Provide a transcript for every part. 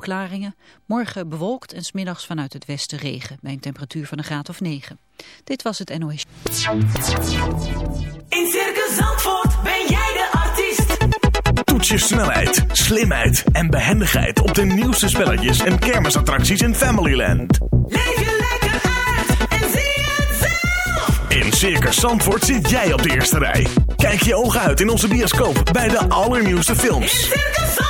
opklaringen. Morgen bewolkt en smiddags vanuit het westen regen. Bij een temperatuur van een graad of 9. Dit was het NOS. In Circus Zandvoort ben jij de artiest. Toets je snelheid, slimheid en behendigheid op de nieuwste spelletjes en kermisattracties in Familyland. Leef je lekker uit en zie het zelf. In Circus Zandvoort zit jij op de eerste rij. Kijk je ogen uit in onze bioscoop bij de allernieuwste In films. Circus Zandvoort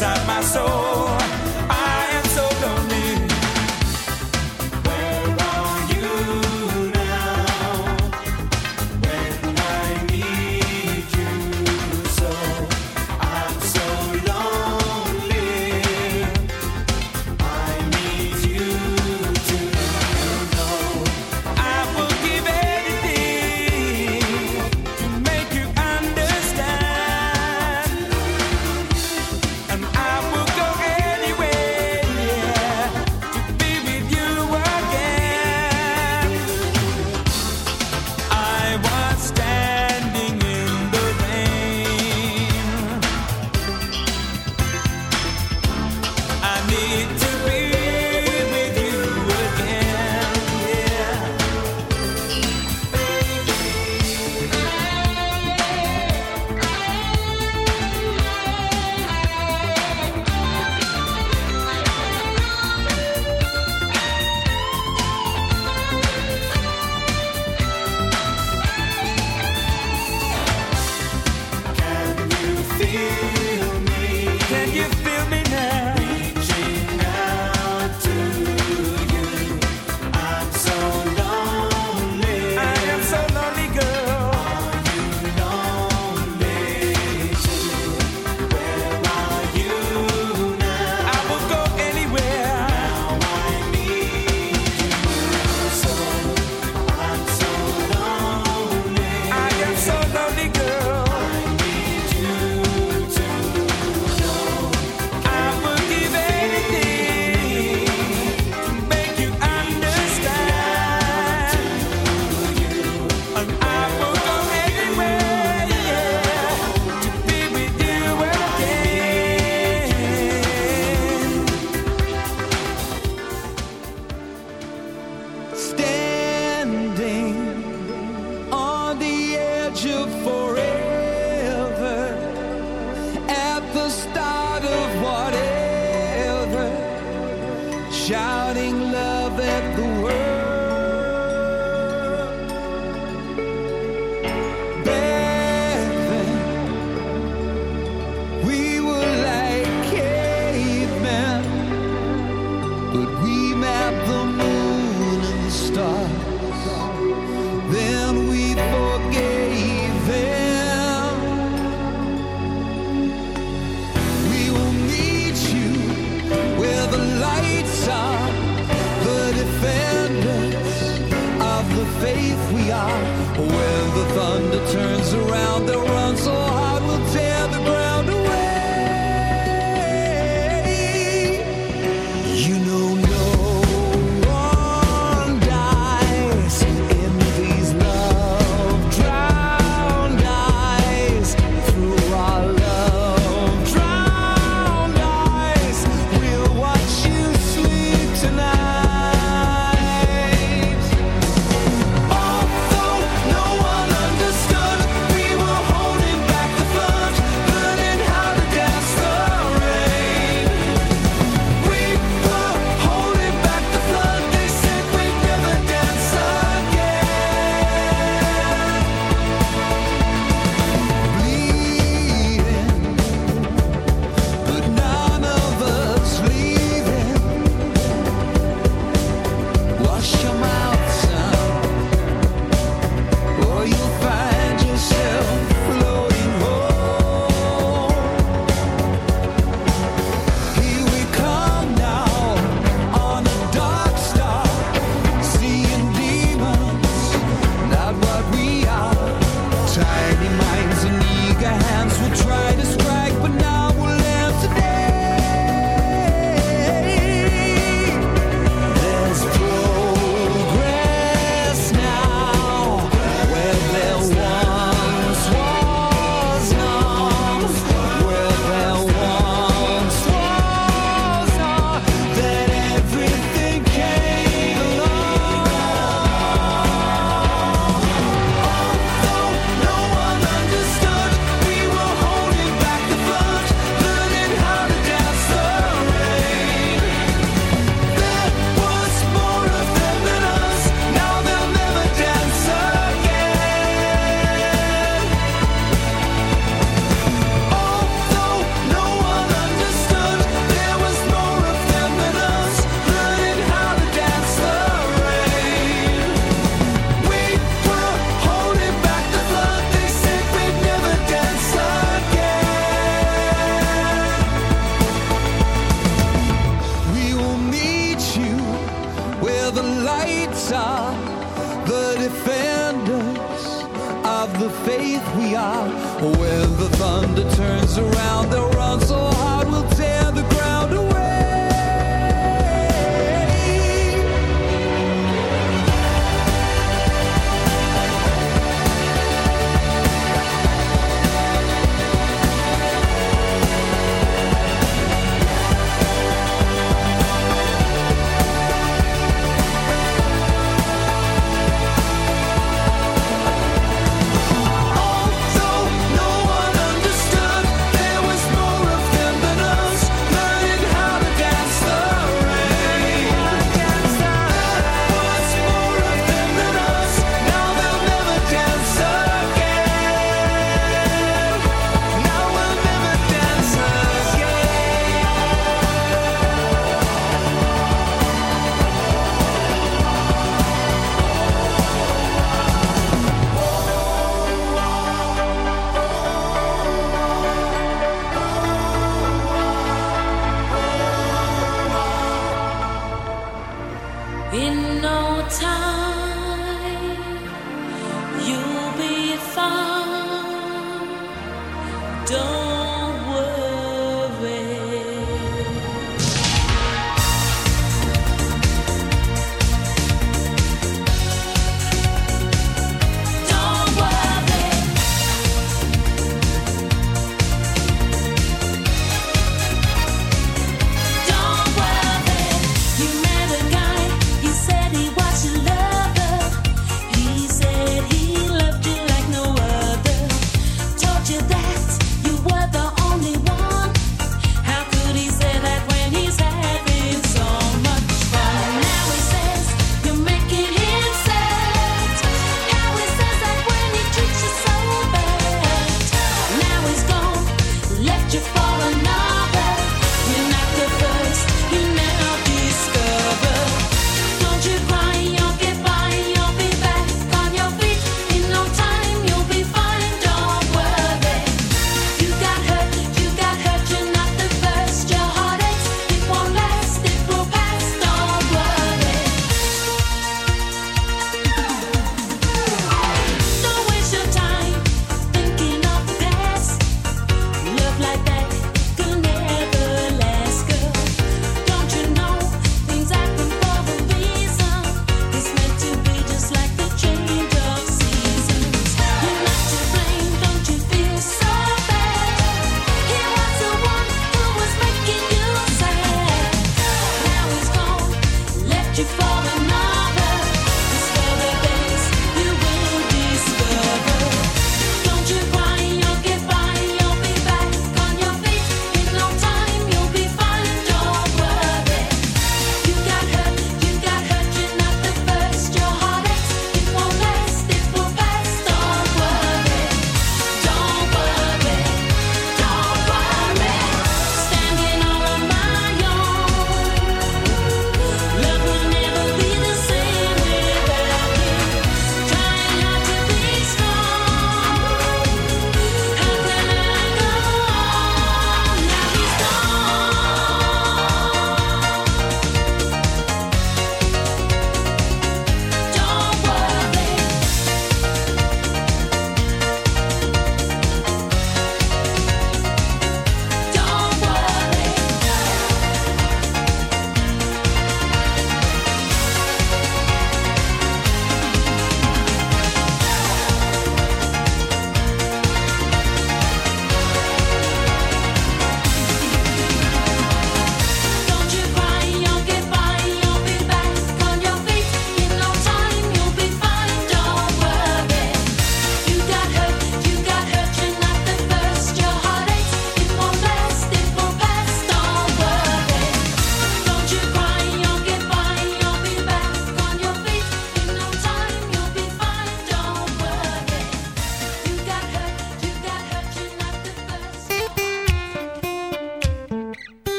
Inside my soul,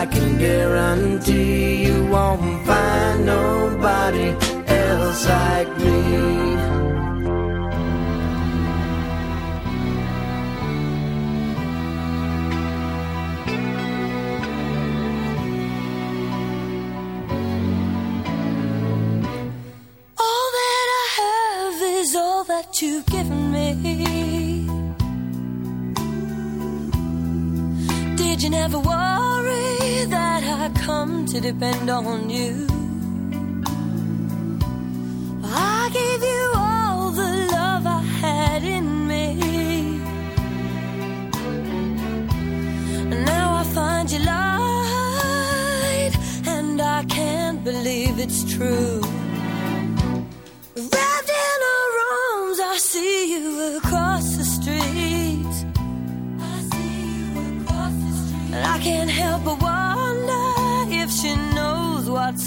I can guarantee you won't find nobody else like me. All that I have is all that you've given me. Did you never that I come to depend on you? I gave you all the love I had in me. And now I find you lied, and I can't believe it's true. Wrapped in her arms, I see you across the street. I see you across the street. And I can't help but wonder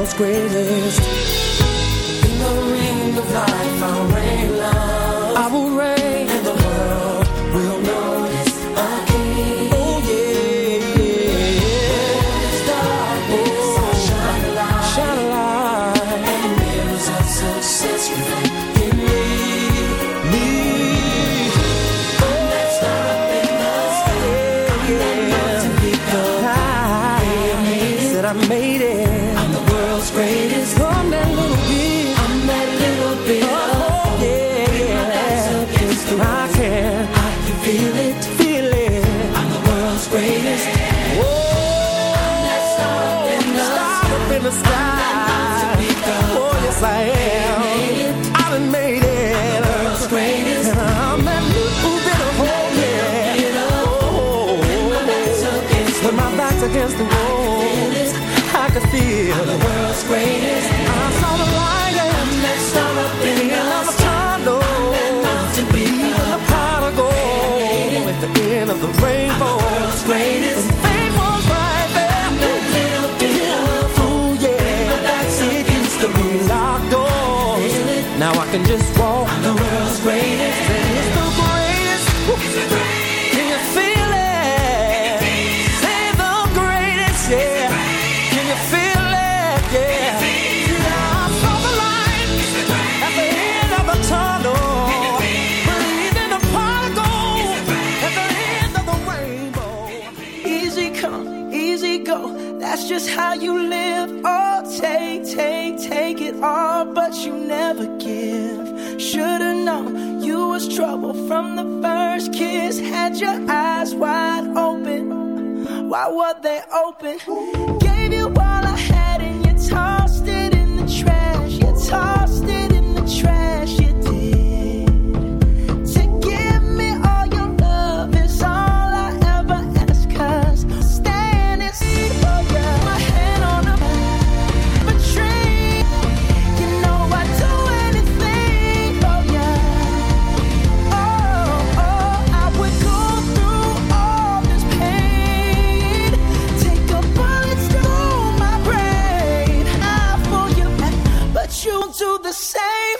world's greatest. In the ring of life, I'll reign this. I'm up in the sky. Oh, yes, I am. why were they open? do the same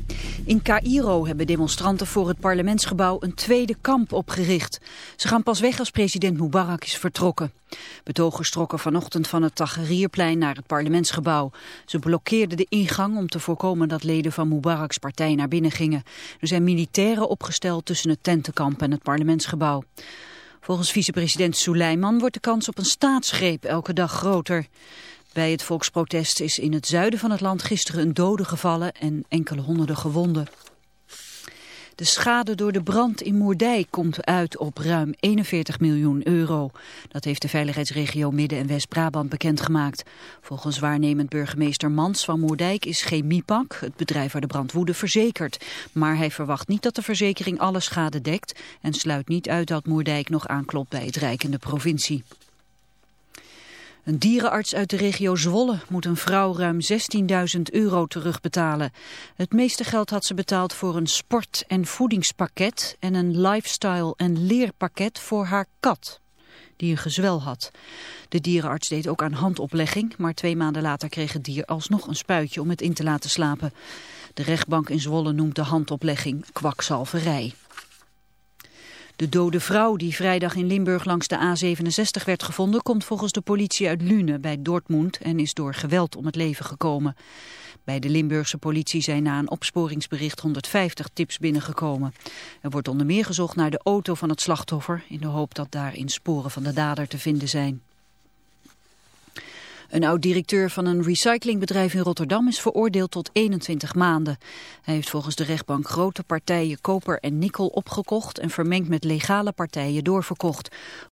In Cairo hebben demonstranten voor het parlementsgebouw een tweede kamp opgericht. Ze gaan pas weg als president Mubarak is vertrokken. Betogers trokken vanochtend van het Tahrirplein naar het parlementsgebouw. Ze blokkeerden de ingang om te voorkomen dat leden van Mubaraks partij naar binnen gingen. Er zijn militairen opgesteld tussen het tentenkamp en het parlementsgebouw. Volgens vicepresident Suleiman wordt de kans op een staatsgreep elke dag groter. Bij het volksprotest is in het zuiden van het land gisteren een dode gevallen en enkele honderden gewonden. De schade door de brand in Moerdijk komt uit op ruim 41 miljoen euro. Dat heeft de veiligheidsregio Midden- en West-Brabant bekendgemaakt. Volgens waarnemend burgemeester Mans van Moerdijk is Chemiepak, het bedrijf waar de brand woedde, verzekerd. Maar hij verwacht niet dat de verzekering alle schade dekt en sluit niet uit dat Moerdijk nog aanklopt bij het Rijk en de provincie. Een dierenarts uit de regio Zwolle moet een vrouw ruim 16.000 euro terugbetalen. Het meeste geld had ze betaald voor een sport- en voedingspakket en een lifestyle- en leerpakket voor haar kat, die een gezwel had. De dierenarts deed ook aan handoplegging, maar twee maanden later kreeg het dier alsnog een spuitje om het in te laten slapen. De rechtbank in Zwolle noemt de handoplegging kwakzalverij. De dode vrouw die vrijdag in Limburg langs de A67 werd gevonden... komt volgens de politie uit Lune bij Dortmund en is door geweld om het leven gekomen. Bij de Limburgse politie zijn na een opsporingsbericht 150 tips binnengekomen. Er wordt onder meer gezocht naar de auto van het slachtoffer... in de hoop dat daarin sporen van de dader te vinden zijn. Een oud-directeur van een recyclingbedrijf in Rotterdam is veroordeeld tot 21 maanden. Hij heeft volgens de rechtbank grote partijen koper en nikkel opgekocht en vermengd met legale partijen doorverkocht.